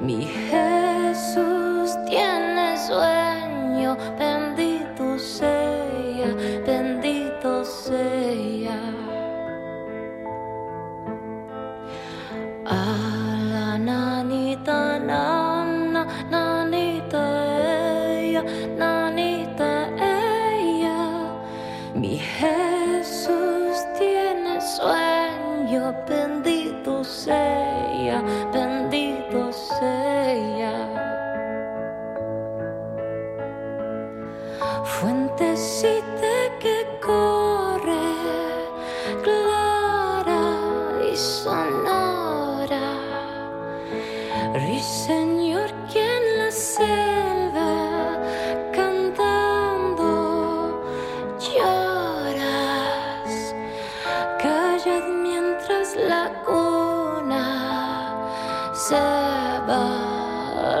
me La Nanita, Nanita, ella mi Jesús tiene sueño, bendito sea, bendito sea. Fuente si te que. Señor, quién la selva cantando lloras, callad mientras la cuna se balance.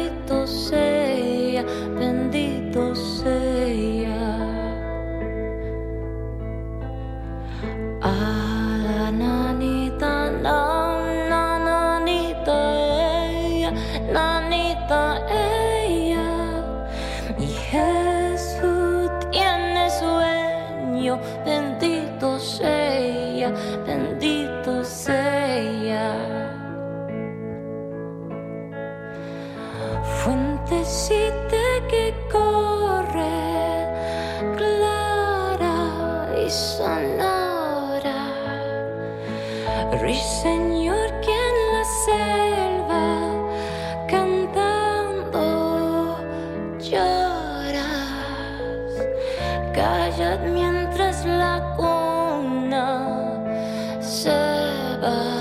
Ruiseñor que en la selva cantando lloras, callad mientras la cuna se va.